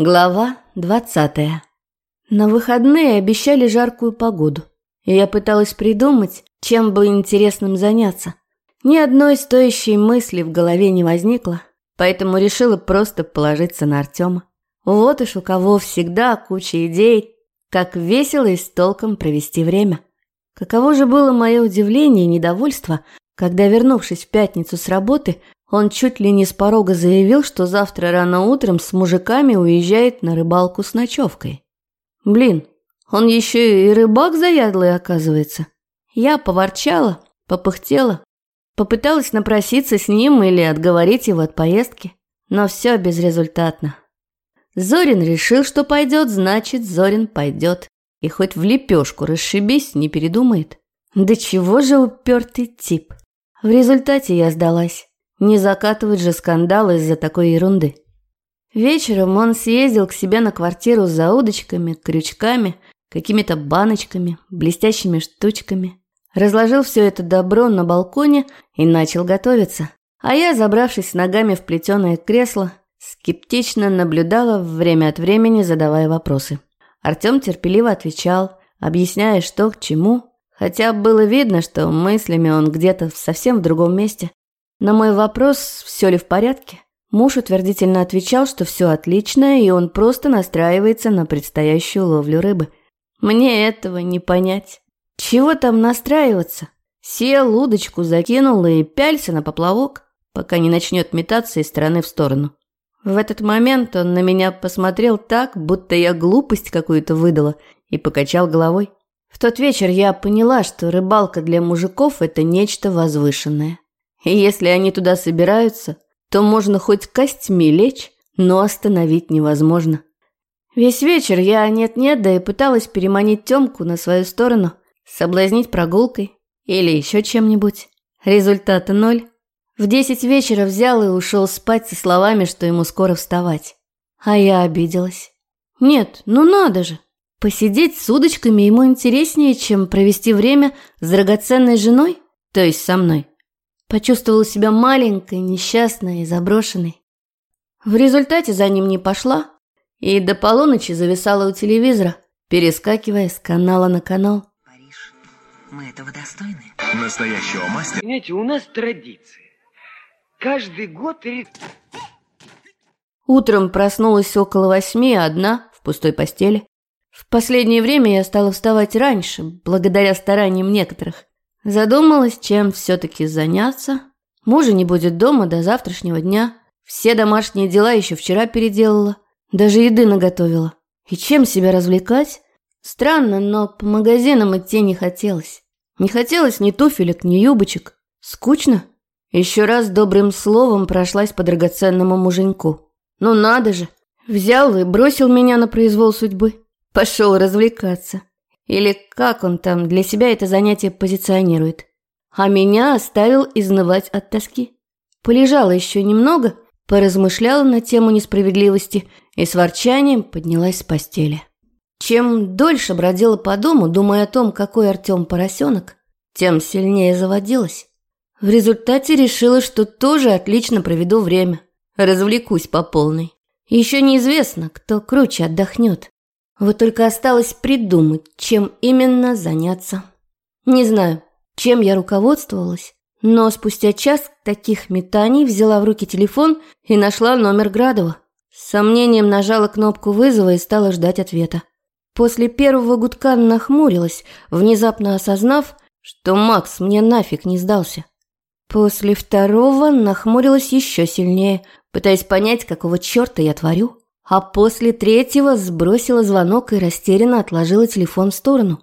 Глава двадцатая. На выходные обещали жаркую погоду, и я пыталась придумать, чем бы интересным заняться. Ни одной стоящей мысли в голове не возникло, поэтому решила просто положиться на Артема. Вот уж у кого всегда куча идей, как весело и с толком провести время. Каково же было мое удивление и недовольство, когда, вернувшись в пятницу с работы, он чуть ли не с порога заявил, что завтра рано утром с мужиками уезжает на рыбалку с ночевкой. Блин, он еще и рыбак заядлый, оказывается. Я поворчала, попыхтела, попыталась напроситься с ним или отговорить его от поездки, но все безрезультатно. Зорин решил, что пойдет, значит, Зорин пойдет. И хоть в лепешку расшибись, не передумает. Да чего же упертый тип. В результате я сдалась. Не закатывать же скандал из-за такой ерунды. Вечером он съездил к себе на квартиру за удочками, крючками, какими-то баночками, блестящими штучками. Разложил все это добро на балконе и начал готовиться. А я, забравшись ногами в плетеное кресло, скептично наблюдала время от времени, задавая вопросы. Артем терпеливо отвечал, объясняя, что к чему, хотя было видно, что мыслями он где-то совсем в другом месте. На мой вопрос, все ли в порядке, муж утвердительно отвечал, что все отлично, и он просто настраивается на предстоящую ловлю рыбы. Мне этого не понять. Чего там настраиваться? Сел, удочку закинул и пялься на поплавок, пока не начнет метаться из стороны в сторону. В этот момент он на меня посмотрел так, будто я глупость какую-то выдала, и покачал головой. В тот вечер я поняла, что рыбалка для мужиков – это нечто возвышенное. И если они туда собираются, то можно хоть костьми лечь, но остановить невозможно. Весь вечер я нет-нет, да и пыталась переманить Тёмку на свою сторону, соблазнить прогулкой или еще чем-нибудь. Результата ноль. В десять вечера взял и ушел спать со словами, что ему скоро вставать. А я обиделась. Нет, ну надо же. Посидеть с удочками ему интереснее, чем провести время с драгоценной женой, то есть со мной. Почувствовала себя маленькой, несчастной и заброшенной. В результате за ним не пошла и до полуночи зависала у телевизора, перескакивая с канала на канал. Париж, мы этого достойны? Настоящего мастера. Знаете, у нас традиция. Каждый год... Утром проснулась около восьми, одна, в пустой постели. В последнее время я стала вставать раньше, благодаря стараниям некоторых. Задумалась, чем все-таки заняться. Мужа не будет дома до завтрашнего дня. Все домашние дела еще вчера переделала. Даже еды наготовила. И чем себя развлекать? Странно, но по магазинам идти не хотелось. Не хотелось ни туфелек, ни юбочек. Скучно. Еще раз добрым словом прошлась по драгоценному муженьку. Ну надо же. Взял и бросил меня на произвол судьбы. Пошел развлекаться. Или как он там для себя это занятие позиционирует. А меня оставил изнывать от тоски. Полежала еще немного, поразмышляла на тему несправедливости и с ворчанием поднялась с постели. Чем дольше бродила по дому, думая о том, какой Артем поросенок, тем сильнее заводилась. В результате решила, что тоже отлично проведу время, развлекусь по полной. Еще неизвестно, кто круче отдохнет. Вот только осталось придумать, чем именно заняться. Не знаю, чем я руководствовалась, но спустя час таких метаний взяла в руки телефон и нашла номер Градова. С сомнением нажала кнопку вызова и стала ждать ответа. После первого гудка нахмурилась, внезапно осознав, что Макс мне нафиг не сдался. После второго нахмурилась еще сильнее, пытаясь понять, какого черта я творю. А после третьего сбросила звонок и растерянно отложила телефон в сторону.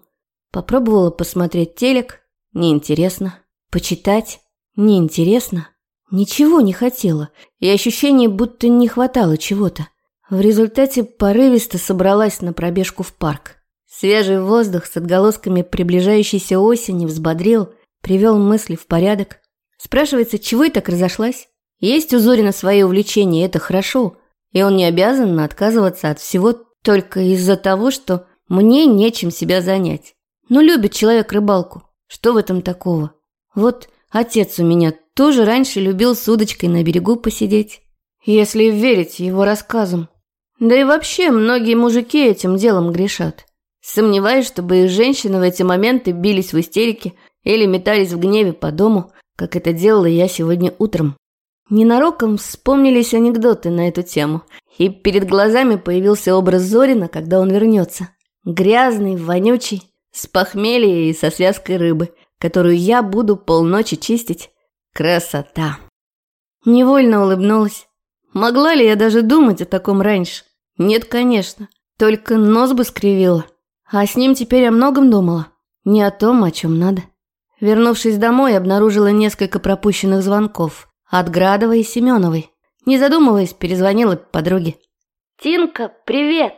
Попробовала посмотреть телек. Неинтересно. Почитать. Неинтересно. Ничего не хотела. И ощущение, будто не хватало чего-то. В результате порывисто собралась на пробежку в парк. Свежий воздух с отголосками приближающейся осени взбодрил, привел мысли в порядок. Спрашивается, чего я так разошлась? Есть у Зорина свои увлечения, это хорошо и он не обязан отказываться от всего только из-за того, что мне нечем себя занять. Ну, любит человек рыбалку. Что в этом такого? Вот отец у меня тоже раньше любил с удочкой на берегу посидеть. Если верить его рассказам. Да и вообще, многие мужики этим делом грешат. Сомневаюсь, чтобы их женщины в эти моменты бились в истерике или метались в гневе по дому, как это делала я сегодня утром. Ненароком вспомнились анекдоты на эту тему, и перед глазами появился образ Зорина, когда он вернется. Грязный, вонючий, с похмелья и со связкой рыбы, которую я буду полночи чистить. Красота! Невольно улыбнулась. Могла ли я даже думать о таком раньше? Нет, конечно. Только нос бы скривила. А с ним теперь о многом думала. Не о том, о чем надо. Вернувшись домой, обнаружила несколько пропущенных звонков. От Градовой и Семеновой. Не задумываясь, перезвонила подруге. «Тинка, привет!»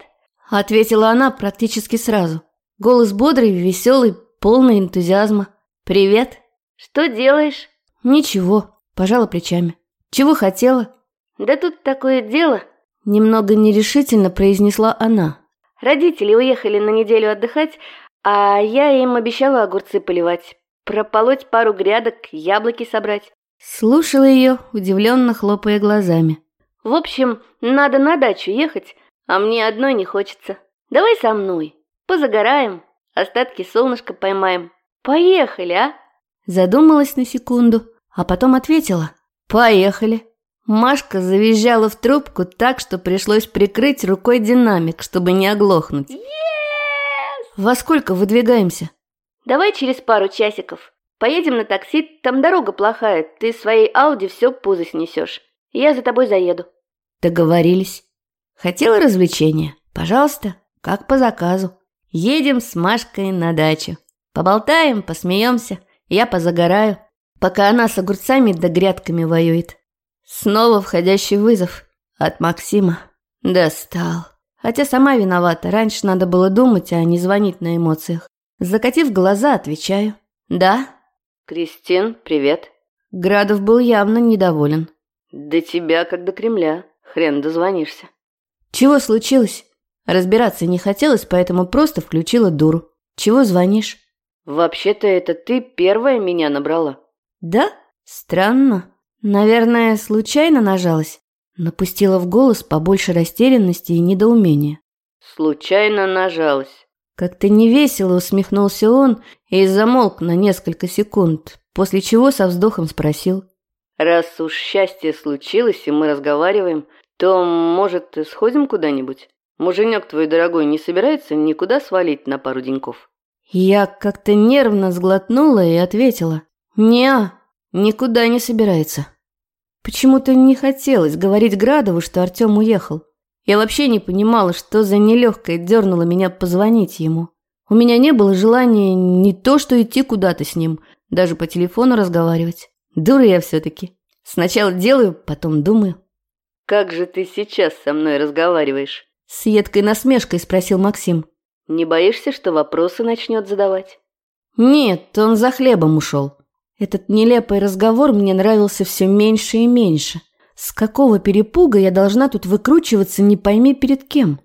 Ответила она практически сразу. Голос бодрый, веселый, полный энтузиазма. «Привет!» «Что делаешь?» «Ничего», пожала плечами. «Чего хотела?» «Да тут такое дело», – немного нерешительно произнесла она. «Родители уехали на неделю отдыхать, а я им обещала огурцы поливать, прополоть пару грядок, яблоки собрать». Слушала ее, удивленно хлопая глазами. «В общем, надо на дачу ехать, а мне одной не хочется. Давай со мной, позагораем, остатки солнышка поймаем. Поехали, а?» Задумалась на секунду, а потом ответила. «Поехали». Машка завизжала в трубку так, что пришлось прикрыть рукой динамик, чтобы не оглохнуть. Yes! «Во сколько выдвигаемся?» «Давай через пару часиков. Поедем на такси, там дорога плохая, ты своей Ауди все пузо снесешь. Я за тобой заеду». Договорились. Хотела развлечения? Пожалуйста, как по заказу. Едем с Машкой на дачу. Поболтаем, посмеемся, я позагораю, пока она с огурцами да грядками воюет. Снова входящий вызов от Максима. Достал. Хотя сама виновата, раньше надо было думать, а не звонить на эмоциях. Закатив глаза, отвечаю. «Да?» «Кристин, привет». Градов был явно недоволен. «До тебя, как до Кремля. Хрен дозвонишься». «Чего случилось?» Разбираться не хотелось, поэтому просто включила дуру. «Чего звонишь?» «Вообще-то это ты первая меня набрала». «Да? Странно. Наверное, случайно нажалась. Напустила в голос побольше растерянности и недоумения. Случайно нажалась. Как-то невесело усмехнулся он и замолк на несколько секунд, после чего со вздохом спросил. «Раз уж счастье случилось, и мы разговариваем, то, может, сходим куда-нибудь? Муженек твой дорогой не собирается никуда свалить на пару деньков?» Я как-то нервно сглотнула и ответила. «Не, никуда не собирается». Почему-то не хотелось говорить Градову, что Артем уехал. Я вообще не понимала, что за нелегкое дернуло меня позвонить ему. У меня не было желания не то что идти куда-то с ним, даже по телефону разговаривать. Дура я все-таки. Сначала делаю, потом думаю. «Как же ты сейчас со мной разговариваешь?» С едкой насмешкой спросил Максим. «Не боишься, что вопросы начнет задавать?» «Нет, он за хлебом ушел. Этот нелепый разговор мне нравился все меньше и меньше. С какого перепуга я должна тут выкручиваться, не пойми перед кем?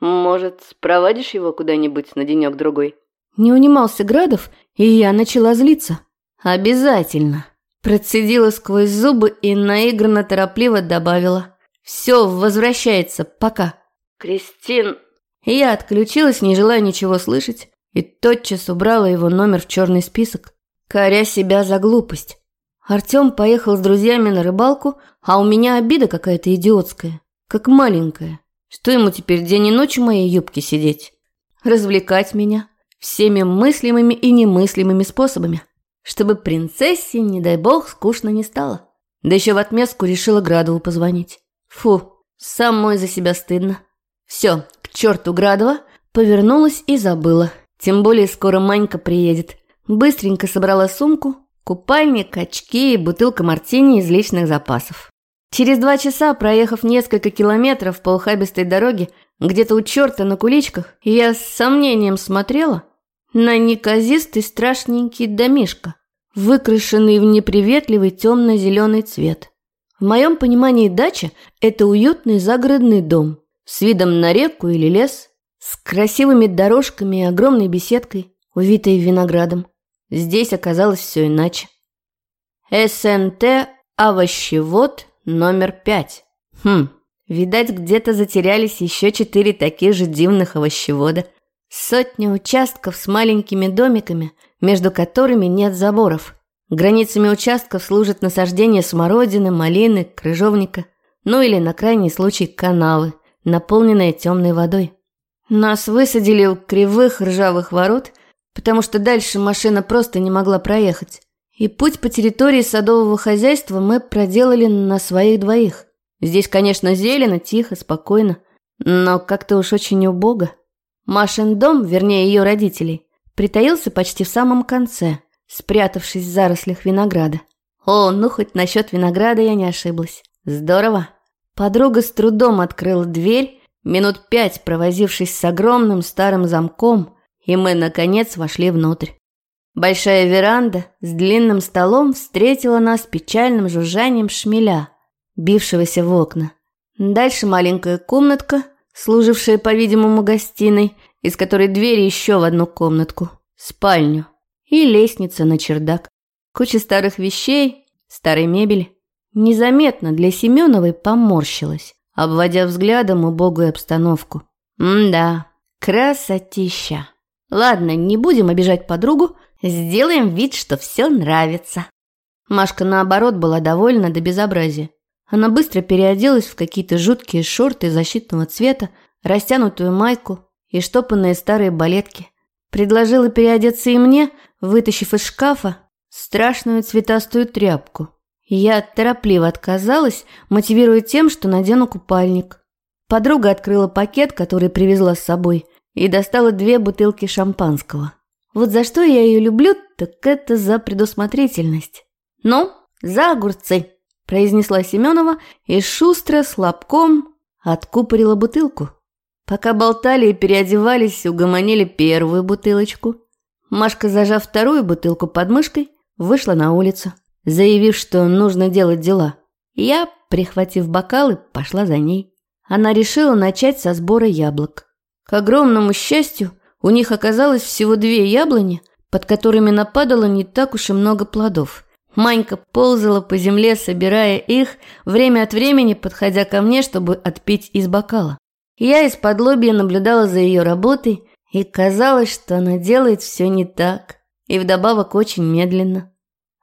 Может, проводишь его куда-нибудь на денек-другой? Не унимался Градов, и я начала злиться. Обязательно. Процедила сквозь зубы и наигранно торопливо добавила. Все, возвращается, пока. Кристин... Я отключилась, не желая ничего слышать, и тотчас убрала его номер в черный список коря себя за глупость. Артем поехал с друзьями на рыбалку, а у меня обида какая-то идиотская, как маленькая. Что ему теперь день и ночь в моей юбке сидеть? Развлекать меня всеми мыслимыми и немыслимыми способами, чтобы принцессе, не дай бог, скучно не стало. Да еще в отместку решила Градову позвонить. Фу, самой за себя стыдно. Все, к черту Градова, повернулась и забыла. Тем более скоро Манька приедет. Быстренько собрала сумку, купальник, очки и бутылка мартини из личных запасов. Через два часа, проехав несколько километров по ухабистой дороге, где-то у черта на куличках, я с сомнением смотрела на неказистый страшненький домишко, выкрашенный в неприветливый темно-зеленый цвет. В моем понимании дача – это уютный загородный дом с видом на реку или лес, с красивыми дорожками и огромной беседкой, увитой виноградом. Здесь оказалось все иначе. СНТ овощевод номер пять. Хм, Видать, где-то затерялись еще четыре таких же дивных овощевода. Сотни участков с маленькими домиками, между которыми нет заборов. Границами участков служат насаждения смородины, малины, крыжовника, ну или на крайний случай канавы, наполненные темной водой. Нас высадили у кривых ржавых ворот, потому что дальше машина просто не могла проехать. И путь по территории садового хозяйства мы проделали на своих двоих. Здесь, конечно, зелено, тихо, спокойно, но как-то уж очень убого. Машин дом, вернее ее родителей, притаился почти в самом конце, спрятавшись в зарослях винограда. О, ну хоть насчет винограда я не ошиблась. Здорово. Подруга с трудом открыла дверь, минут пять провозившись с огромным старым замком, и мы, наконец, вошли внутрь. Большая веранда с длинным столом встретила нас печальным жужжанием шмеля, бившегося в окна. Дальше маленькая комнатка, служившая, по-видимому, гостиной, из которой дверь еще в одну комнатку, спальню, и лестница на чердак. Куча старых вещей, старой мебели. Незаметно для Семеновой поморщилась, обводя взглядом убогую обстановку. М-да, красотища. Ладно, не будем обижать подругу, сделаем вид, что все нравится. Машка, наоборот, была довольна до безобразия. Она быстро переоделась в какие-то жуткие шорты защитного цвета, растянутую майку и штопанные старые балетки. Предложила переодеться и мне, вытащив из шкафа страшную цветастую тряпку. Я торопливо отказалась, мотивируя тем, что надену купальник. Подруга открыла пакет, который привезла с собой, и достала две бутылки шампанского. Вот за что я ее люблю, так это за предусмотрительность. Ну, за огурцы, произнесла Семенова и шустро с лобком откупорила бутылку. Пока болтали и переодевались, угомонили первую бутылочку. Машка, зажав вторую бутылку под мышкой, вышла на улицу заявив, что нужно делать дела. Я, прихватив бокалы, пошла за ней. Она решила начать со сбора яблок. Огромному счастью, у них оказалось всего две яблони, под которыми нападало не так уж и много плодов. Манька ползала по земле, собирая их, время от времени подходя ко мне, чтобы отпить из бокала. Я из-под лобья наблюдала за ее работой, и казалось, что она делает все не так, и вдобавок очень медленно.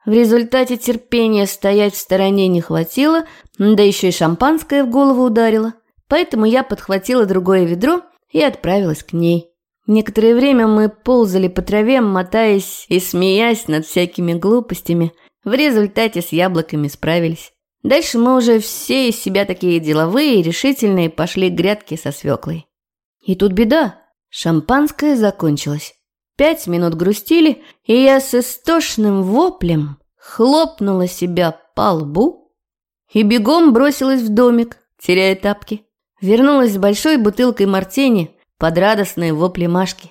В результате терпения стоять в стороне не хватило, да еще и шампанское в голову ударило. Поэтому я подхватила другое ведро и отправилась к ней. Некоторое время мы ползали по траве, мотаясь и смеясь над всякими глупостями. В результате с яблоками справились. Дальше мы уже все из себя такие деловые и решительные пошли к грядке со свеклой. И тут беда. Шампанское закончилось. Пять минут грустили, и я с истошным воплем хлопнула себя по лбу и бегом бросилась в домик, теряя тапки. Вернулась с большой бутылкой мартини под радостные вопли Машки.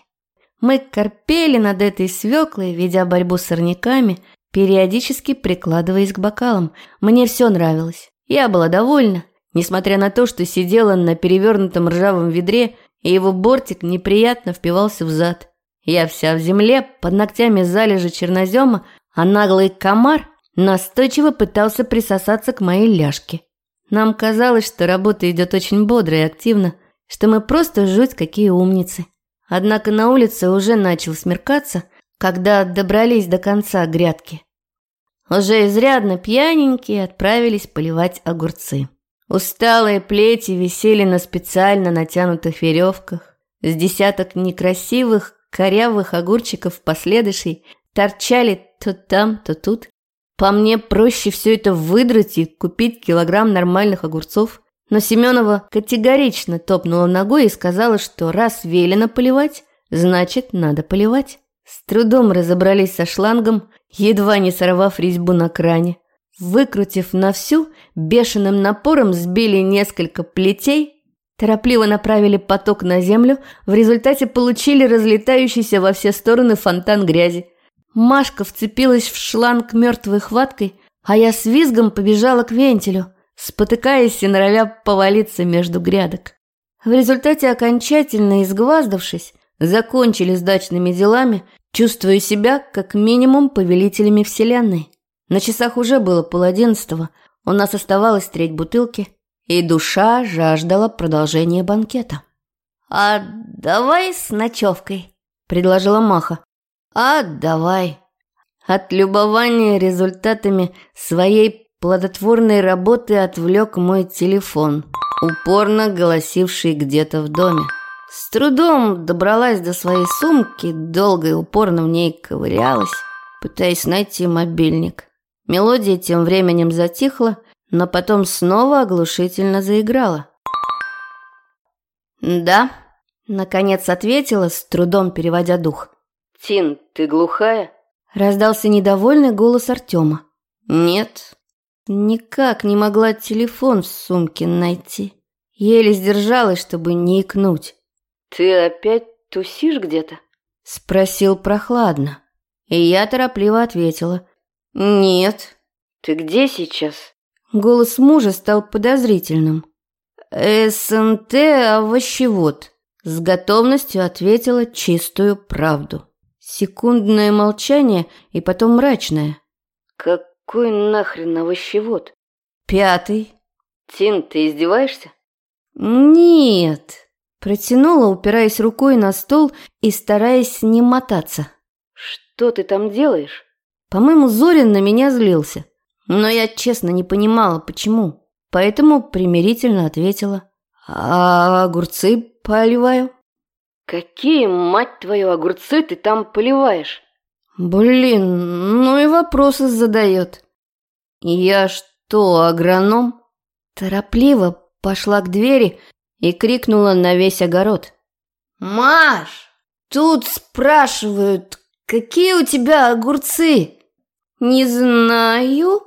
Мы корпели над этой свеклой, ведя борьбу с сорняками, периодически прикладываясь к бокалам. Мне все нравилось. Я была довольна, несмотря на то, что сидела на перевернутом ржавом ведре, и его бортик неприятно впивался в зад. Я вся в земле, под ногтями залежи чернозема, а наглый комар настойчиво пытался присосаться к моей ляжке. Нам казалось, что работа идет очень бодро и активно, что мы просто жуть какие умницы. Однако на улице уже начал смеркаться, когда добрались до конца грядки. Уже изрядно пьяненькие отправились поливать огурцы. Усталые плети висели на специально натянутых веревках. С десяток некрасивых, корявых огурчиков последующей торчали то там, то тут. По мне проще все это выдрать и купить килограмм нормальных огурцов. Но Семенова категорично топнула ногой и сказала, что раз велено поливать, значит, надо поливать. С трудом разобрались со шлангом, едва не сорвав резьбу на кране. Выкрутив на всю, бешеным напором сбили несколько плетей, Торопливо направили поток на землю, в результате получили разлетающийся во все стороны фонтан грязи. Машка вцепилась в шланг мертвой хваткой, а я с визгом побежала к вентилю, спотыкаясь и норовя повалиться между грядок. В результате, окончательно изгваздавшись, закончили с дачными делами, чувствуя себя как минимум повелителями Вселенной. На часах уже было пол одиннадцатого, у нас оставалось треть бутылки – и душа жаждала продолжения банкета. «А давай с ночевкой», – предложила Маха. «А давай». От любования результатами своей плодотворной работы отвлек мой телефон, упорно голосивший где-то в доме. С трудом добралась до своей сумки, долго и упорно в ней ковырялась, пытаясь найти мобильник. Мелодия тем временем затихла, но потом снова оглушительно заиграла. «Да», — наконец ответила, с трудом переводя дух. «Тин, ты глухая?» Раздался недовольный голос Артема. «Нет, никак не могла телефон в сумке найти. Еле сдержалась, чтобы не икнуть». «Ты опять тусишь где-то?» Спросил прохладно. И я торопливо ответила. «Нет». «Ты где сейчас?» Голос мужа стал подозрительным. «СНТ овощевод», – с готовностью ответила чистую правду. Секундное молчание и потом мрачное. «Какой нахрен овощевод?» «Пятый». «Тин, ты издеваешься?» «Нет», – протянула, упираясь рукой на стол и стараясь не мотаться. «Что ты там делаешь?» По-моему, Зорин на меня злился. Но я честно не понимала, почему. Поэтому примирительно ответила. «А огурцы поливаю». «Какие, мать твою, огурцы ты там поливаешь?» «Блин, ну и вопросы задает». «Я что, агроном?» Торопливо пошла к двери и крикнула на весь огород. «Маш, тут спрашивают, какие у тебя огурцы?» «Не знаю».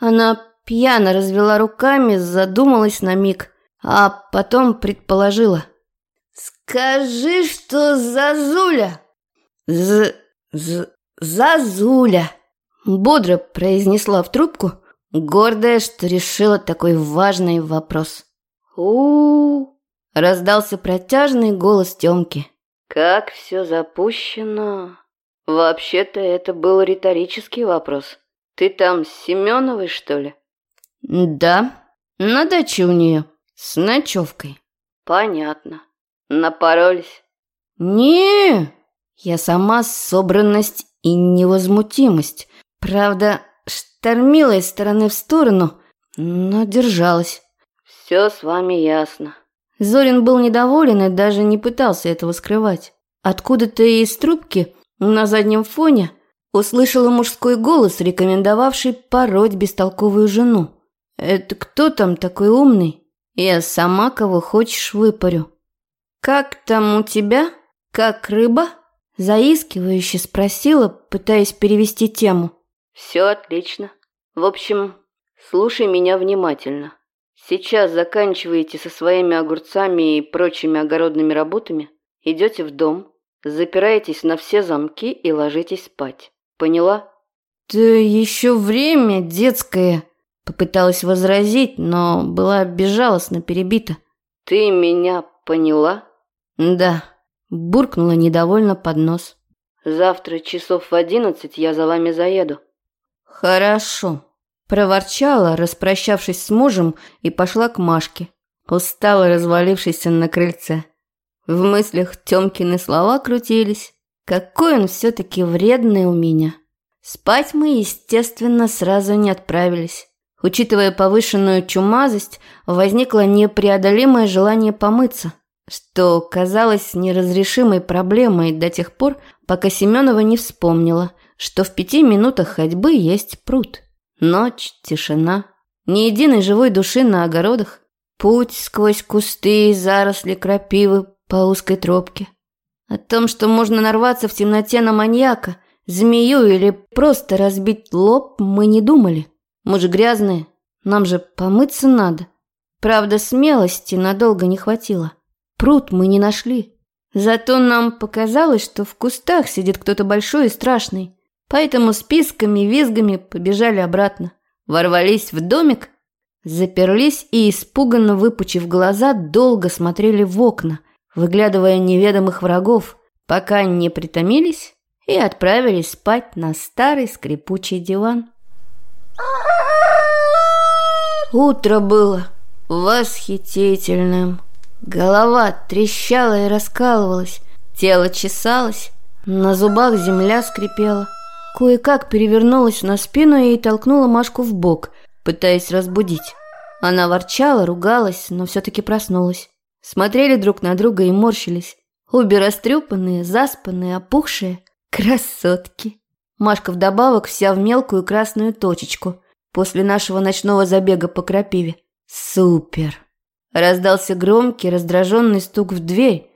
Она пьяно развела руками, задумалась на миг, а потом предположила. «Скажи, что Зазуля!» «З... з... Зазуля!» Бодро произнесла в трубку, гордая, что решила такой важный вопрос. у, раздался протяжный голос Тёмки. «Как все запущено!» «Вообще-то это был риторический вопрос. Ты там с Семеновой, что ли?» «Да, на даче у нее, с ночевкой». «Понятно. Напоролись?» не Я сама собранность и невозмутимость. Правда, штормила из стороны в сторону, но держалась. «Все с вами ясно». Зорин был недоволен и даже не пытался этого скрывать. Откуда-то из трубки на заднем фоне услышала мужской голос, рекомендовавший пороть бестолковую жену. «Это кто там такой умный? Я сама кого хочешь выпарю». «Как там у тебя? Как рыба?» Заискивающе спросила, пытаясь перевести тему. «Все отлично. В общем, слушай меня внимательно. Сейчас заканчиваете со своими огурцами и прочими огородными работами, идете в дом, Запираетесь на все замки и ложитесь спать. Поняла? Да еще время детское. Попыталась возразить, но была безжалостно перебита. Ты меня поняла? Да. Буркнула недовольно под нос. Завтра часов в одиннадцать я за вами заеду. Хорошо. Проворчала, распрощавшись с мужем, и пошла к Машке, устало развалившись на крыльце. В мыслях Тёмкины слова крутились. Какой он все-таки вредный у меня. Спать мы, естественно, сразу не отправились. Учитывая повышенную чумазость, возникло непреодолимое желание помыться, что казалось неразрешимой проблемой до тех пор, пока Семенова не вспомнила, что в пяти минутах ходьбы есть пруд. Ночь, тишина, ни единой живой души на огородах, путь сквозь кусты и заросли крапивы по узкой тропке. О том, что можно нарваться в темноте на маньяка, змею или просто разбить лоб, мы не думали. Мы же грязные, нам же помыться надо. Правда, смелости надолго не хватило. Пруд мы не нашли. Зато нам показалось, что в кустах сидит кто-то большой и страшный. Поэтому с писками и визгами побежали обратно. Ворвались в домик, заперлись и, испуганно выпучив глаза, долго смотрели в окна – выглядывая неведомых врагов, пока не притомились и отправились спать на старый скрипучий диван. Утро было. восхитительным. Голова трещала и раскалывалась, тело чесалось, на зубах земля скрипела. Кое-как перевернулась на спину и толкнула Машку в бок, пытаясь разбудить. Она ворчала, ругалась, но все-таки проснулась. Смотрели друг на друга и морщились. Обе растрепанные, заспанные, опухшие. Красотки. Машка вдобавок вся в мелкую красную точечку после нашего ночного забега по крапиве. Супер. Раздался громкий, раздраженный стук в дверь,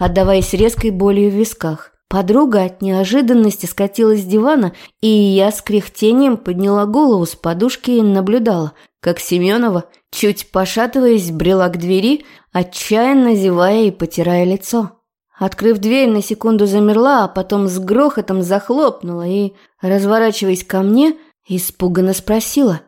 отдаваясь резкой болью в висках. Подруга от неожиданности скатилась с дивана, и я с кряхтением подняла голову с подушки и наблюдала, как Семенова, чуть пошатываясь, брела к двери, отчаянно зевая и потирая лицо. Открыв дверь, на секунду замерла, а потом с грохотом захлопнула и, разворачиваясь ко мне, испуганно спросила.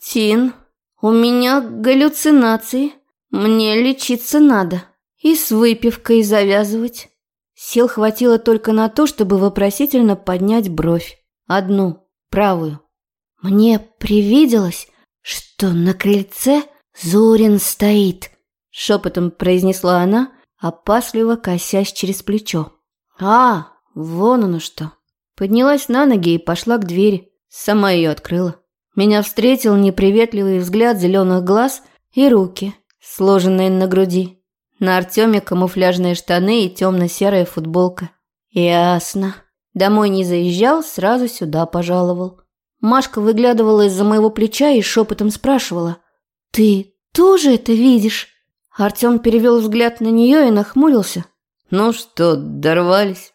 «Тин, у меня галлюцинации. Мне лечиться надо. И с выпивкой завязывать». Сил хватило только на то, чтобы вопросительно поднять бровь. Одну, правую. Мне привиделось, что на крыльце Зорин стоит, шепотом произнесла она, опасливо косясь через плечо. А, вон оно что. Поднялась на ноги и пошла к двери. Сама ее открыла. Меня встретил неприветливый взгляд зеленых глаз и руки, сложенные на груди. На Артеме камуфляжные штаны и темно-серая футболка. Ясно. Домой не заезжал, сразу сюда пожаловал. Машка выглядывала из-за моего плеча и шепотом спрашивала. «Ты тоже это видишь?» Артем перевел взгляд на нее и нахмурился. «Ну что, дорвались?»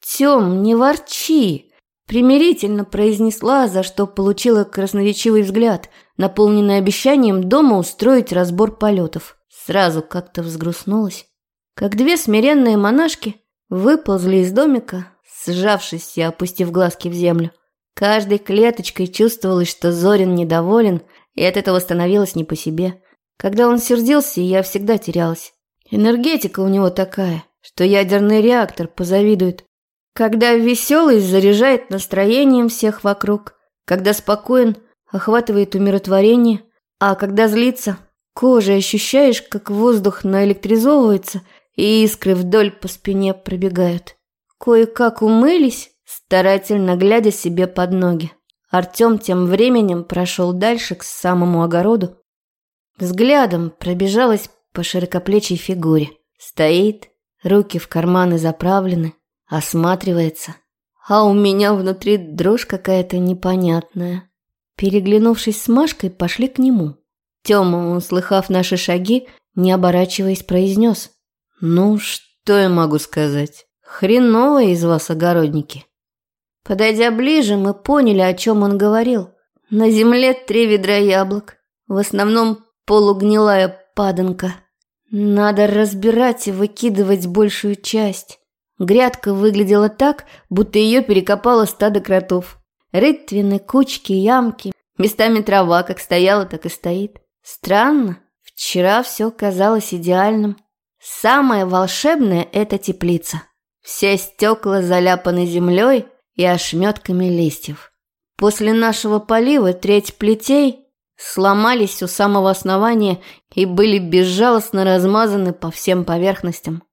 «Тем, не ворчи!» Примирительно произнесла, за что получила красноречивый взгляд, наполненный обещанием дома устроить разбор полетов. Сразу как-то взгрустнулась. Как две смиренные монашки выползли из домика, сжавшись и опустив глазки в землю. Каждой клеточкой чувствовалось, что Зорин недоволен, и от этого становилось не по себе. Когда он сердился, я всегда терялась. Энергетика у него такая, что ядерный реактор позавидует. Когда веселый заряжает настроением всех вокруг, когда спокоен, охватывает умиротворение, а когда злится, Кожей ощущаешь, как воздух наэлектризовывается, и искры вдоль по спине пробегают. Кое-как умылись, старательно глядя себе под ноги. Артем тем временем прошел дальше к самому огороду. Взглядом пробежалась по широкоплечей фигуре. Стоит, руки в карманы заправлены, осматривается. А у меня внутри дрожь какая-то непонятная. Переглянувшись с Машкой, пошли к нему. Тёма, услыхав наши шаги, не оборачиваясь, произнес. «Ну, что я могу сказать? Хреново из вас огородники». Подойдя ближе, мы поняли, о чем он говорил. На земле три ведра яблок, в основном полугнилая паданка. Надо разбирать и выкидывать большую часть. Грядка выглядела так, будто ее перекопало стадо кротов. Рытвины, кучки, ямки, местами трава как стояла, так и стоит. Странно, вчера все казалось идеальным. Самое волшебное – это теплица. Все стекла заляпаны землей и ошметками листьев. После нашего полива треть плетей сломались у самого основания и были безжалостно размазаны по всем поверхностям.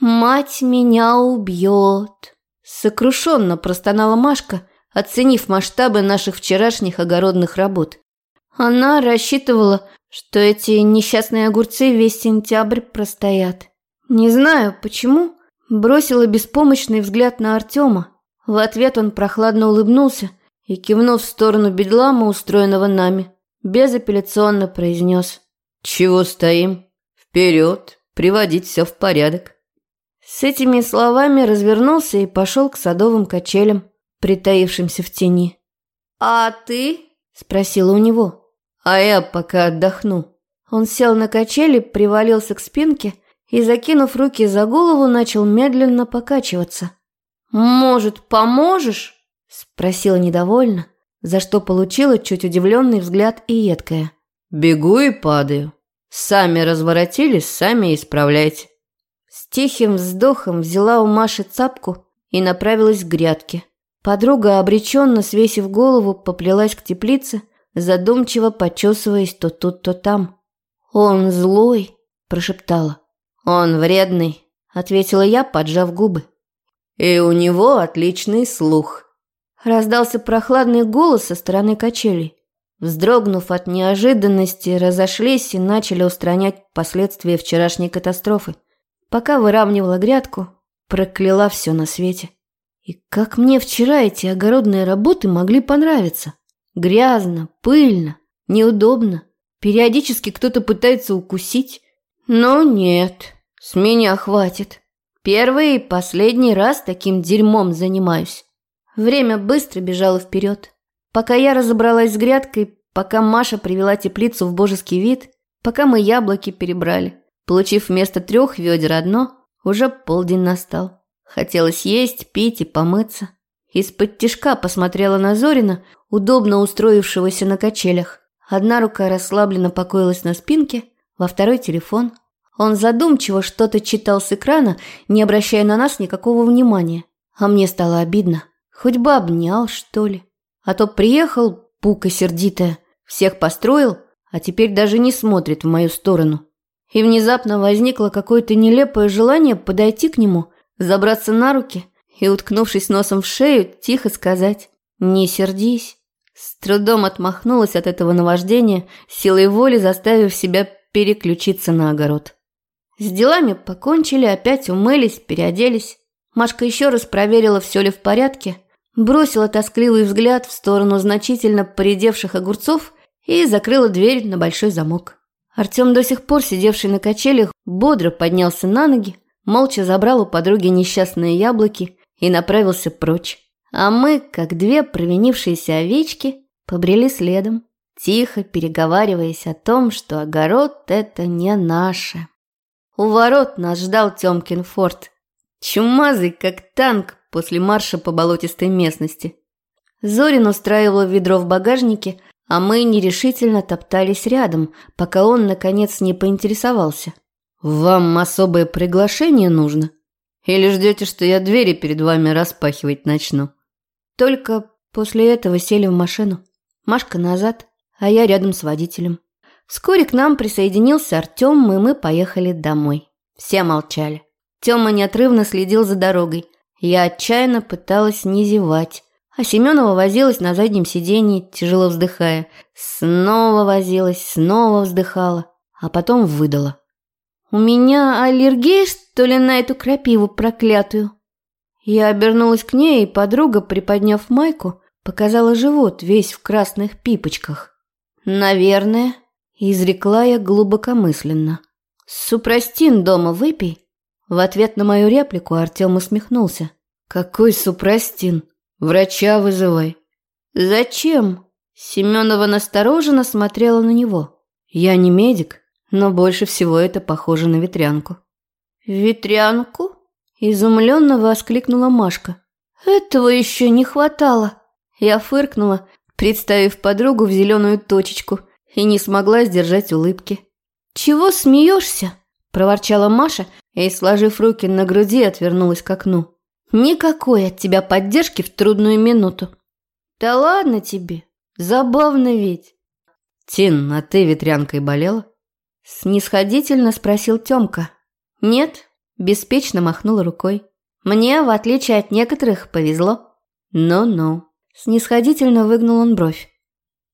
«Мать меня убьет!» Сокрушенно простонала Машка, оценив масштабы наших вчерашних огородных работ. Она рассчитывала, что эти несчастные огурцы весь сентябрь простоят. Не знаю, почему, бросила беспомощный взгляд на Артема. В ответ он прохладно улыбнулся и, кивнув в сторону бедлама, устроенного нами, безапелляционно произнес. «Чего стоим? Вперед! Приводить все в порядок!» С этими словами развернулся и пошел к садовым качелям, притаившимся в тени. «А ты?» – спросила у него. А я пока отдохну. Он сел на качели, привалился к спинке и, закинув руки за голову, начал медленно покачиваться. «Может, поможешь?» – спросила недовольно, за что получила чуть удивленный взгляд и едкое. «Бегу и падаю. Сами разворотились, сами исправляйте». Тихим вздохом взяла у Маши цапку и направилась к грядке. Подруга, обреченно свесив голову, поплелась к теплице – задумчиво почесываясь то тут, то там. «Он злой», – прошептала. «Он вредный», – ответила я, поджав губы. «И у него отличный слух», – раздался прохладный голос со стороны качелей. Вздрогнув от неожиданности, разошлись и начали устранять последствия вчерашней катастрофы. Пока выравнивала грядку, прокляла все на свете. И как мне вчера эти огородные работы могли понравиться? Грязно, пыльно, неудобно. Периодически кто-то пытается укусить. Но нет, с меня хватит. Первый и последний раз таким дерьмом занимаюсь. Время быстро бежало вперед. Пока я разобралась с грядкой, пока Маша привела теплицу в божеский вид, пока мы яблоки перебрали, получив вместо трех ведер одно, уже полдень настал. Хотелось есть, пить и помыться. Из-под тишка посмотрела на Зорина, удобно устроившегося на качелях. Одна рука расслабленно покоилась на спинке, во второй телефон. Он задумчиво что-то читал с экрана, не обращая на нас никакого внимания. А мне стало обидно. Хоть бы обнял, что ли. А то приехал, пука сердитая, всех построил, а теперь даже не смотрит в мою сторону. И внезапно возникло какое-то нелепое желание подойти к нему, забраться на руки и, уткнувшись носом в шею, тихо сказать «Не сердись». С трудом отмахнулась от этого наваждения, силой воли заставив себя переключиться на огород. С делами покончили, опять умылись, переоделись. Машка еще раз проверила, все ли в порядке, бросила тоскливый взгляд в сторону значительно поредевших огурцов и закрыла дверь на большой замок. Артем, до сих пор сидевший на качелях, бодро поднялся на ноги, молча забрал у подруги несчастные яблоки и направился прочь. А мы, как две провинившиеся овечки, побрели следом, тихо переговариваясь о том, что огород – это не наше. У ворот нас ждал Тёмкин форт. Чумазый, как танк, после марша по болотистой местности. Зорин устраивал ведро в багажнике, а мы нерешительно топтались рядом, пока он, наконец, не поинтересовался. «Вам особое приглашение нужно? Или ждете, что я двери перед вами распахивать начну?» Только после этого сели в машину. Машка назад, а я рядом с водителем. Вскоре к нам присоединился Артем, и мы поехали домой. Все молчали. Тёма неотрывно следил за дорогой, я отчаянно пыталась не зевать, а Семенова возилась на заднем сиденье, тяжело вздыхая. Снова возилась, снова вздыхала, а потом выдала. «У меня аллергия, что ли, на эту крапиву проклятую?» Я обернулась к ней, и подруга, приподняв майку, показала живот весь в красных пипочках. «Наверное», – изрекла я глубокомысленно. «Супрастин дома выпей, в ответ на мою реплику Артем усмехнулся. «Какой супрастин? Врача вызывай». «Зачем?» Семенова настороженно смотрела на него. «Я не медик, но больше всего это похоже на ветрянку». «Ветрянку?» – изумленно воскликнула Машка. «Этого еще не хватало». Я фыркнула, представив подругу в зеленую точечку, и не смогла сдержать улыбки. «Чего смеешься?» – проворчала Маша и, сложив руки на груди, отвернулась к окну. «Никакой от тебя поддержки в трудную минуту». «Да ладно тебе, забавно ведь». «Тин, а ты ветрянкой болела?» Снисходительно спросил Тёмка. «Нет», беспечно махнула рукой. «Мне, в отличие от некоторых, повезло». «Ну-ну», снисходительно выгнул он бровь.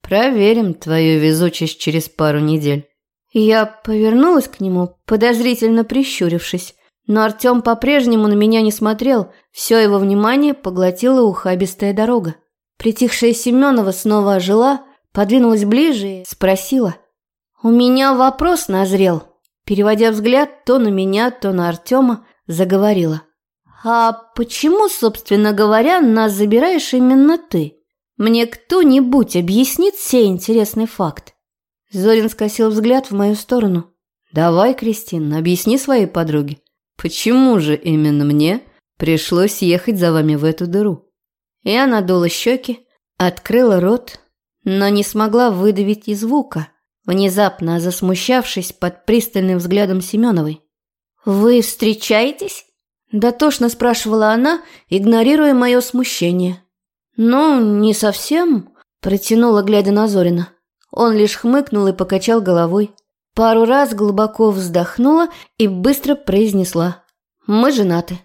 «Проверим твою везучесть через пару недель». Я повернулась к нему, подозрительно прищурившись, но Артем по-прежнему на меня не смотрел, все его внимание поглотила ухабистая дорога. Притихшая Семенова снова ожила, подвинулась ближе и спросила. «У меня вопрос назрел». Переводя взгляд то на меня, то на Артема, заговорила. «А почему, собственно говоря, нас забираешь именно ты? Мне кто-нибудь объяснит сей интересный факт?» Зорин скосил взгляд в мою сторону. «Давай, Кристина, объясни своей подруге, почему же именно мне пришлось ехать за вами в эту дыру?» Я надула щеки, открыла рот, но не смогла выдавить и звука, внезапно засмущавшись под пристальным взглядом Семеновой. «Вы встречаетесь?» – дотошно спрашивала она, игнорируя мое смущение. «Ну, не совсем. Протянула, глядя на Зорина. Он лишь хмыкнул и покачал головой. Пару раз глубоко вздохнула и быстро произнесла. «Мы женаты».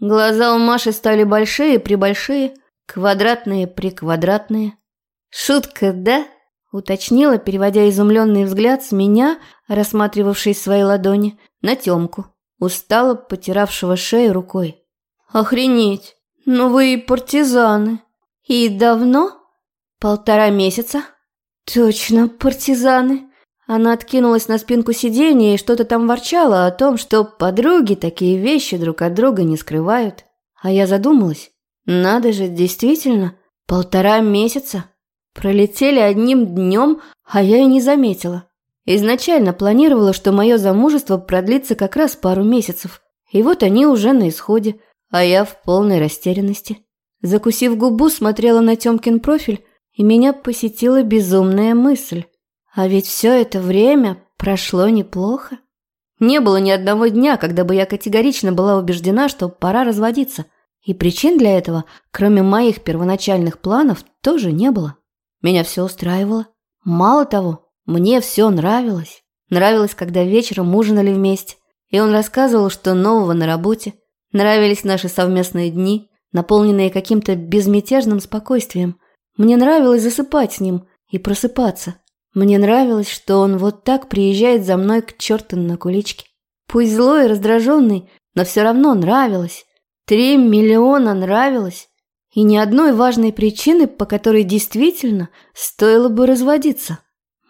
Глаза у Маши стали большие-пребольшие, квадратные-приквадратные. «Шутка, да?» – уточнила, переводя изумленный взгляд с меня, рассматривавшей свои ладони, на Тёмку, устало потиравшего шею рукой. «Охренеть! Ну вы и партизаны! И давно?» «Полтора месяца». «Точно, партизаны!» Она откинулась на спинку сиденья и что-то там ворчала о том, что подруги такие вещи друг от друга не скрывают. А я задумалась. Надо же, действительно, полтора месяца. Пролетели одним днем, а я и не заметила. Изначально планировала, что мое замужество продлится как раз пару месяцев. И вот они уже на исходе, а я в полной растерянности. Закусив губу, смотрела на Тёмкин профиль, и меня посетила безумная мысль. А ведь все это время прошло неплохо. Не было ни одного дня, когда бы я категорично была убеждена, что пора разводиться. И причин для этого, кроме моих первоначальных планов, тоже не было. Меня все устраивало. Мало того, мне все нравилось. Нравилось, когда вечером ужинали вместе, и он рассказывал, что нового на работе. Нравились наши совместные дни, наполненные каким-то безмятежным спокойствием. Мне нравилось засыпать с ним и просыпаться. Мне нравилось, что он вот так приезжает за мной к черту на куличке. Пусть злой и раздраженный, но все равно нравилось. Три миллиона нравилось. И ни одной важной причины, по которой действительно стоило бы разводиться.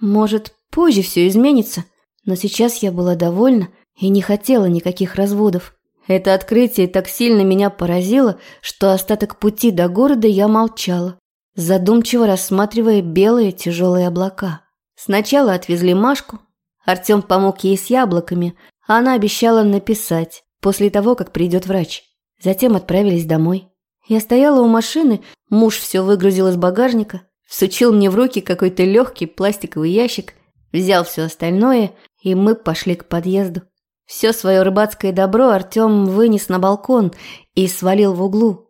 Может, позже все изменится, но сейчас я была довольна и не хотела никаких разводов. Это открытие так сильно меня поразило, что остаток пути до города я молчала, задумчиво рассматривая белые тяжелые облака. Сначала отвезли Машку. Артем помог ей с яблоками, а она обещала написать после того, как придет врач. Затем отправились домой. Я стояла у машины, муж все выгрузил из багажника, всучил мне в руки какой-то легкий пластиковый ящик, взял все остальное, и мы пошли к подъезду. Все свое рыбацкое добро Артем вынес на балкон и свалил в углу.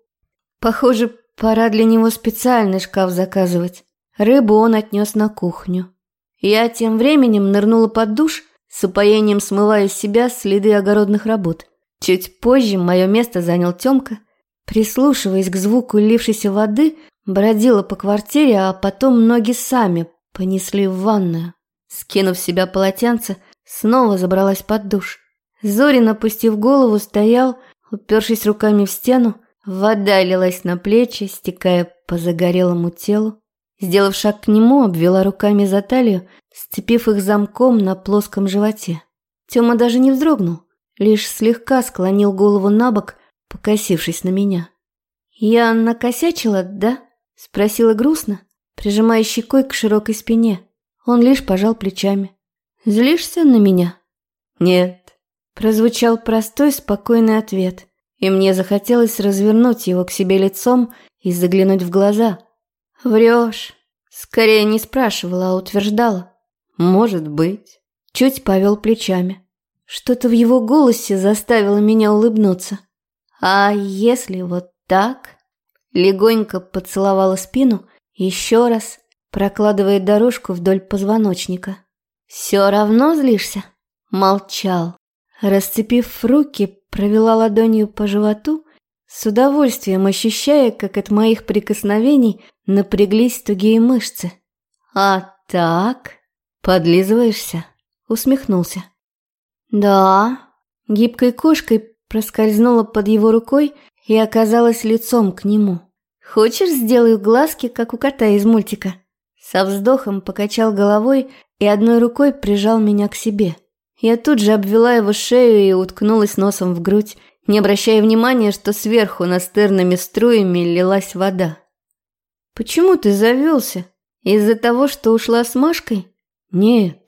Похоже, пора для него специальный шкаф заказывать. Рыбу он отнес на кухню. Я тем временем нырнула под душ, с упоением смывая с себя следы огородных работ. Чуть позже мое место занял Тёмка. Прислушиваясь к звуку лившейся воды, бродила по квартире, а потом ноги сами понесли в ванную. Скинув с себя полотенце, снова забралась под душ. Зорин, опустив голову, стоял, упершись руками в стену. Вода лилась на плечи, стекая по загорелому телу. Сделав шаг к нему, обвела руками за талию, сцепив их замком на плоском животе. Тёма даже не вздрогнул лишь слегка склонил голову на бок, покосившись на меня. «Я накосячила, да?» – спросила грустно, прижимая щекой к широкой спине. Он лишь пожал плечами. «Злишься на меня?» «Нет», – прозвучал простой, спокойный ответ, и мне захотелось развернуть его к себе лицом и заглянуть в глаза. «Врешь». Скорее не спрашивала, а утверждала. «Может быть». Чуть повел плечами. Что-то в его голосе заставило меня улыбнуться. А если вот так? Легонько поцеловала спину, еще раз, прокладывая дорожку вдоль позвоночника. Все равно злишься? Молчал. Расцепив руки, провела ладонью по животу, с удовольствием ощущая, как от моих прикосновений напряглись тугие мышцы. «А так?» «Подлизываешься?» Усмехнулся. Да, гибкой кошкой проскользнула под его рукой и оказалась лицом к нему. Хочешь, сделаю глазки, как у кота из мультика? Со вздохом покачал головой и одной рукой прижал меня к себе. Я тут же обвела его шею и уткнулась носом в грудь, не обращая внимания, что сверху настырными струями лилась вода. «Почему ты завелся? Из-за того, что ушла с Машкой?» «Нет,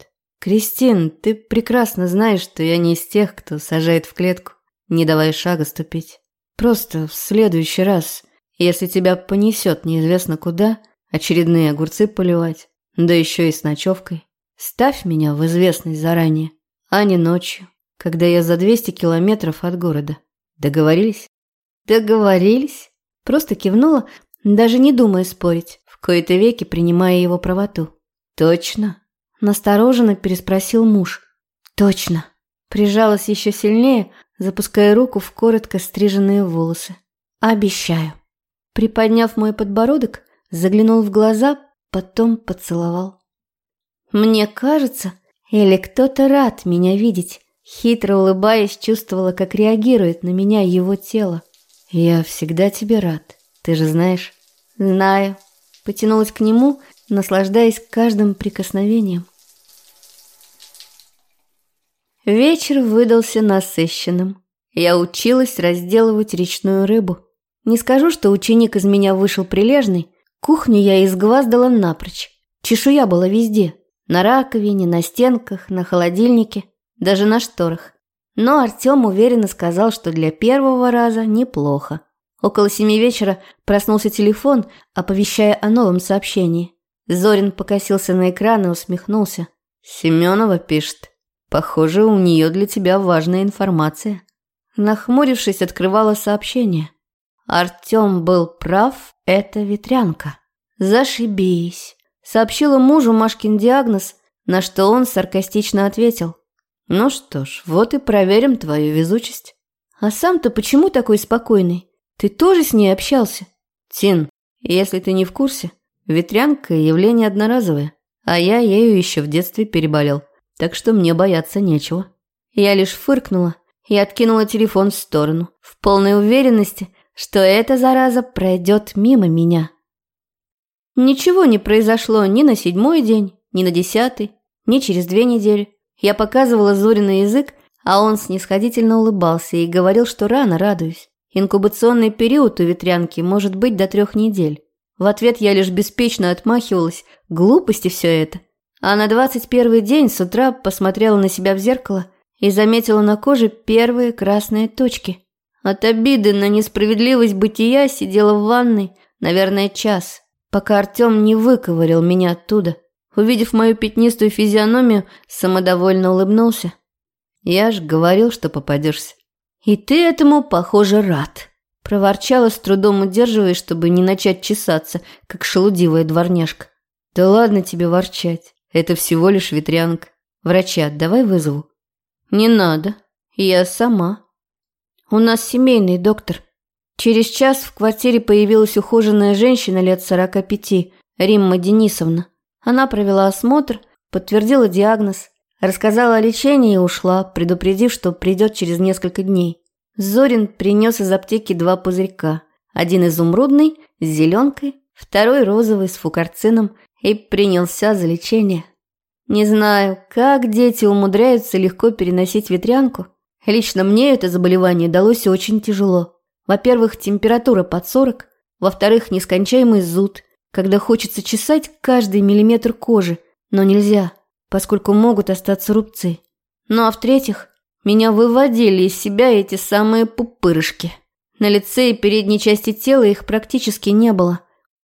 «Кристин, ты прекрасно знаешь, что я не из тех, кто сажает в клетку, не давая шага ступить. Просто в следующий раз, если тебя понесет неизвестно куда, очередные огурцы поливать, да еще и с ночевкой, ставь меня в известность заранее, а не ночью, когда я за 200 километров от города. Договорились?» «Договорились?» Просто кивнула, даже не думая спорить. В кои-то веки принимая его правоту. «Точно?» – настороженно переспросил муж. «Точно!» Прижалась еще сильнее, запуская руку в коротко стриженные волосы. «Обещаю». Приподняв мой подбородок, заглянул в глаза, потом поцеловал. «Мне кажется, или кто-то рад меня видеть?» Хитро улыбаясь, чувствовала, как реагирует на меня его тело. «Я всегда тебе рад, ты же знаешь». «Знаю». Потянулась к нему, наслаждаясь каждым прикосновением. Вечер выдался насыщенным. Я училась разделывать речную рыбу. Не скажу, что ученик из меня вышел прилежный. Кухню я изгваздала напрочь. Чешуя была везде. На раковине, на стенках, на холодильнике, даже на шторах. Но Артем уверенно сказал, что для первого раза неплохо. Около семи вечера проснулся телефон, оповещая о новом сообщении. Зорин покосился на экран и усмехнулся. «Семенова пишет. Похоже, у нее для тебя важная информация». Нахмурившись, открывала сообщение. Артем был прав, это ветрянка. «Зашибись», — сообщила мужу Машкин диагноз, на что он саркастично ответил. «Ну что ж, вот и проверим твою везучесть». «А сам-то почему такой спокойный? Ты тоже с ней общался?» «Тин, если ты не в курсе, ветрянка – явление одноразовое, а я ею еще в детстве переболел, так что мне бояться нечего». Я лишь фыркнула и откинула телефон в сторону, в полной уверенности, что эта зараза пройдет мимо меня. Ничего не произошло ни на седьмой день, ни на десятый, ни через две недели. Я показывала Зорина язык, а он снисходительно улыбался и говорил, что рано радуюсь. Инкубационный период у ветрянки может быть до трех недель. В ответ я лишь беспечно отмахивалась. Глупости все это. А на двадцать первый день с утра посмотрела на себя в зеркало и заметила на коже первые красные точки. От обиды на несправедливость бытия сидела в ванной, наверное, час, пока Артем не выковырил меня оттуда. Увидев мою пятнистую физиономию, самодовольно улыбнулся. Я ж говорил, что попадешься. И ты этому, похоже, рад. Проворчала с трудом удерживаясь, чтобы не начать чесаться, как шелудивая дворняжка. Да ладно тебе ворчать. Это всего лишь ветрянка. Врача давай вызову. Не надо. Я сама. У нас семейный доктор. Через час в квартире появилась ухоженная женщина лет сорока пяти, Римма Денисовна. Она провела осмотр, подтвердила диагноз, рассказала о лечении и ушла, предупредив, что придет через несколько дней. Зорин принес из аптеки два пузырька. Один изумрудный с зеленкой, второй розовый с фукарцином и принялся за лечение. Не знаю, как дети умудряются легко переносить ветрянку, Лично мне это заболевание далось очень тяжело. Во-первых, температура под 40, во-вторых, нескончаемый зуд, когда хочется чесать каждый миллиметр кожи, но нельзя, поскольку могут остаться рубцы. Ну а в-третьих, меня выводили из себя эти самые пупырышки. На лице и передней части тела их практически не было.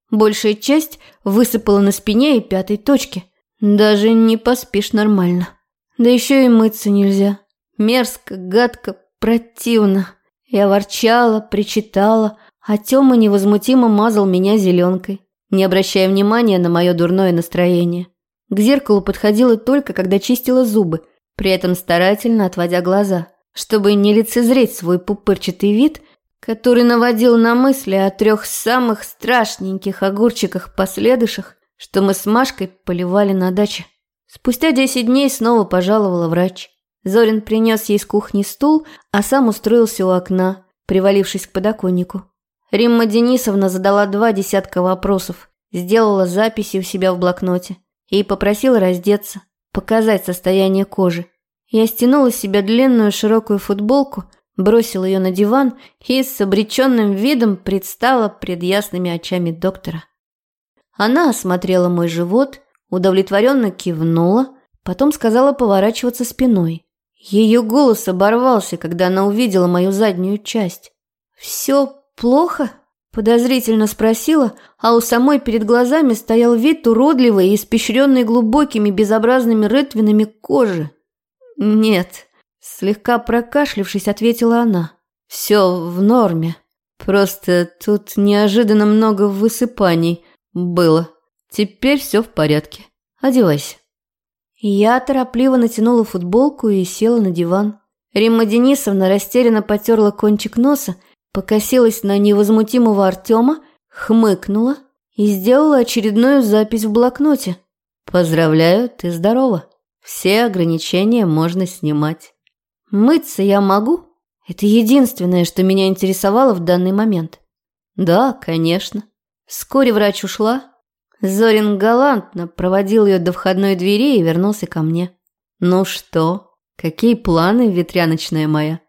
Большая часть высыпала на спине и пятой точке. Даже не поспишь нормально. Да еще и мыться нельзя. Мерзко, гадко, противно. Я ворчала, причитала, а Тёма невозмутимо мазал меня зеленкой, не обращая внимания на мое дурное настроение. К зеркалу подходила только, когда чистила зубы, при этом старательно отводя глаза, чтобы не лицезреть свой пупырчатый вид, который наводил на мысли о трех самых страшненьких огурчиках-последышах, что мы с Машкой поливали на даче. Спустя десять дней снова пожаловала врач. Зорин принес ей с кухни стул, а сам устроился у окна, привалившись к подоконнику. Римма Денисовна задала два десятка вопросов, сделала записи у себя в блокноте и попросила раздеться, показать состояние кожи. Я стянула с себя длинную широкую футболку, бросила ее на диван и с обреченным видом предстала пред ясными очами доктора. Она осмотрела мой живот, удовлетворенно кивнула, потом сказала поворачиваться спиной. Ее голос оборвался, когда она увидела мою заднюю часть. «Все плохо?» – подозрительно спросила, а у самой перед глазами стоял вид уродливой и испещренной глубокими безобразными рытвинами кожи. «Нет», – слегка прокашлившись, ответила она. «Все в норме. Просто тут неожиданно много высыпаний, Было. Теперь все в порядке. Одевайся. Я торопливо натянула футболку и села на диван. Римма Денисовна растерянно потерла кончик носа, покосилась на невозмутимого Артема, хмыкнула и сделала очередную запись в блокноте. «Поздравляю, ты здорова. Все ограничения можно снимать». «Мыться я могу?» Это единственное, что меня интересовало в данный момент. «Да, конечно». Вскоре врач ушла. Зорин галантно проводил ее до входной двери и вернулся ко мне. «Ну что, какие планы, ветряночная моя?»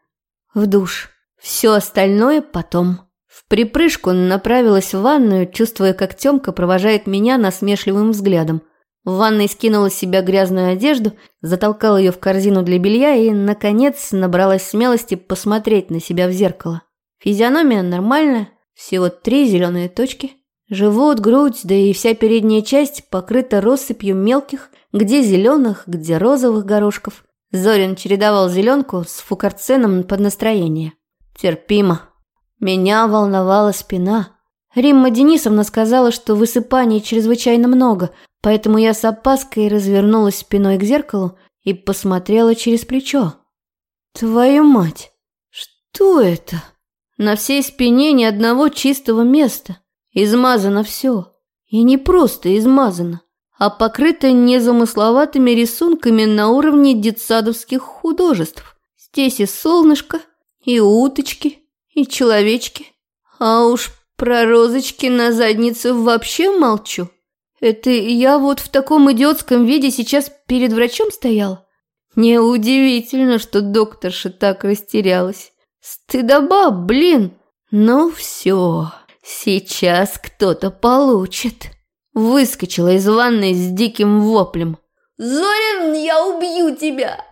«В душ. Все остальное потом». В припрыжку направилась в ванную, чувствуя, как Тёмка провожает меня насмешливым взглядом. В ванной скинула с себя грязную одежду, затолкала ее в корзину для белья и, наконец, набралась смелости посмотреть на себя в зеркало. Физиономия нормальная, всего три зеленые точки. Живот, грудь, да и вся передняя часть покрыта россыпью мелких, где зеленых, где розовых горошков. Зорин чередовал зеленку с фукарценом под настроение. Терпимо. Меня волновала спина. Римма Денисовна сказала, что высыпаний чрезвычайно много, поэтому я с опаской развернулась спиной к зеркалу и посмотрела через плечо. Твою мать! Что это? На всей спине ни одного чистого места. Измазано все. И не просто измазано, а покрыто незамысловатыми рисунками на уровне детсадовских художеств. Здесь и солнышко, и уточки, и человечки. А уж про розочки на заднице вообще молчу. Это я вот в таком идиотском виде сейчас перед врачом стоял. Неудивительно, что докторша так растерялась. Стыдоба, блин. Ну все, сейчас кто-то получит. Выскочила из ванной с диким воплем. «Зорин, я убью тебя!»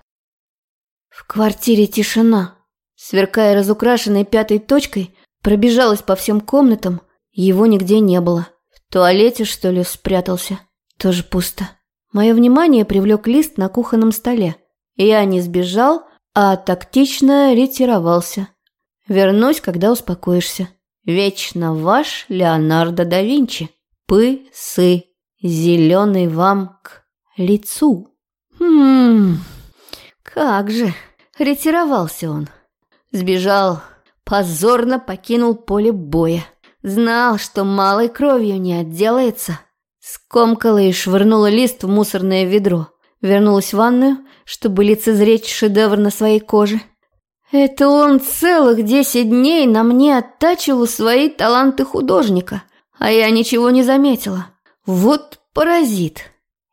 В квартире тишина. Сверкая разукрашенной пятой точкой, пробежалась по всем комнатам, его нигде не было. В туалете, что ли, спрятался? Тоже пусто. Мое внимание привлек лист на кухонном столе. Я не сбежал, а тактично ретировался. Вернусь, когда успокоишься. Вечно ваш Леонардо да Винчи. Пы-сы. Зеленый вам к лицу. Хм, как же. Ретировался он. Сбежал, позорно покинул поле боя. Знал, что малой кровью не отделается. Скомкала и швырнула лист в мусорное ведро. Вернулась в ванную, чтобы лицезреть шедевр на своей коже. Это он целых десять дней на мне оттачивал свои таланты художника, а я ничего не заметила. Вот паразит.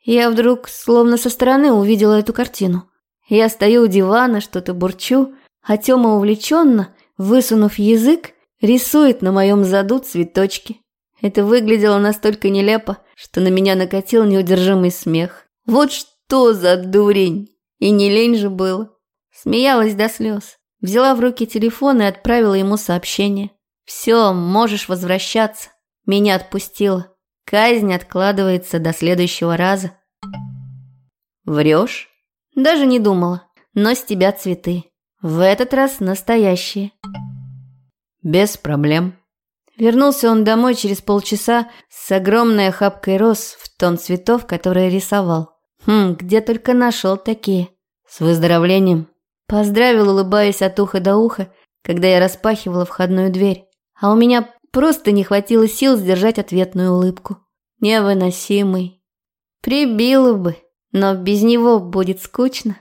Я вдруг словно со стороны увидела эту картину. Я стою у дивана, что-то бурчу, а Тёма увлеченно, высунув язык, рисует на моем заду цветочки. Это выглядело настолько нелепо, что на меня накатил неудержимый смех. Вот что за дурень! И не лень же было. Смеялась до слез. Взяла в руки телефон и отправила ему сообщение. «Все, можешь возвращаться». Меня отпустила. Казнь откладывается до следующего раза. Врешь? Даже не думала. Но с тебя цветы. В этот раз настоящие. Без проблем. Вернулся он домой через полчаса с огромной охапкой роз в тон цветов, которые рисовал. Хм, где только нашел такие. С выздоровлением. Поздравил, улыбаясь от уха до уха, когда я распахивала входную дверь. А у меня просто не хватило сил сдержать ответную улыбку. Невыносимый. Прибило бы, но без него будет скучно.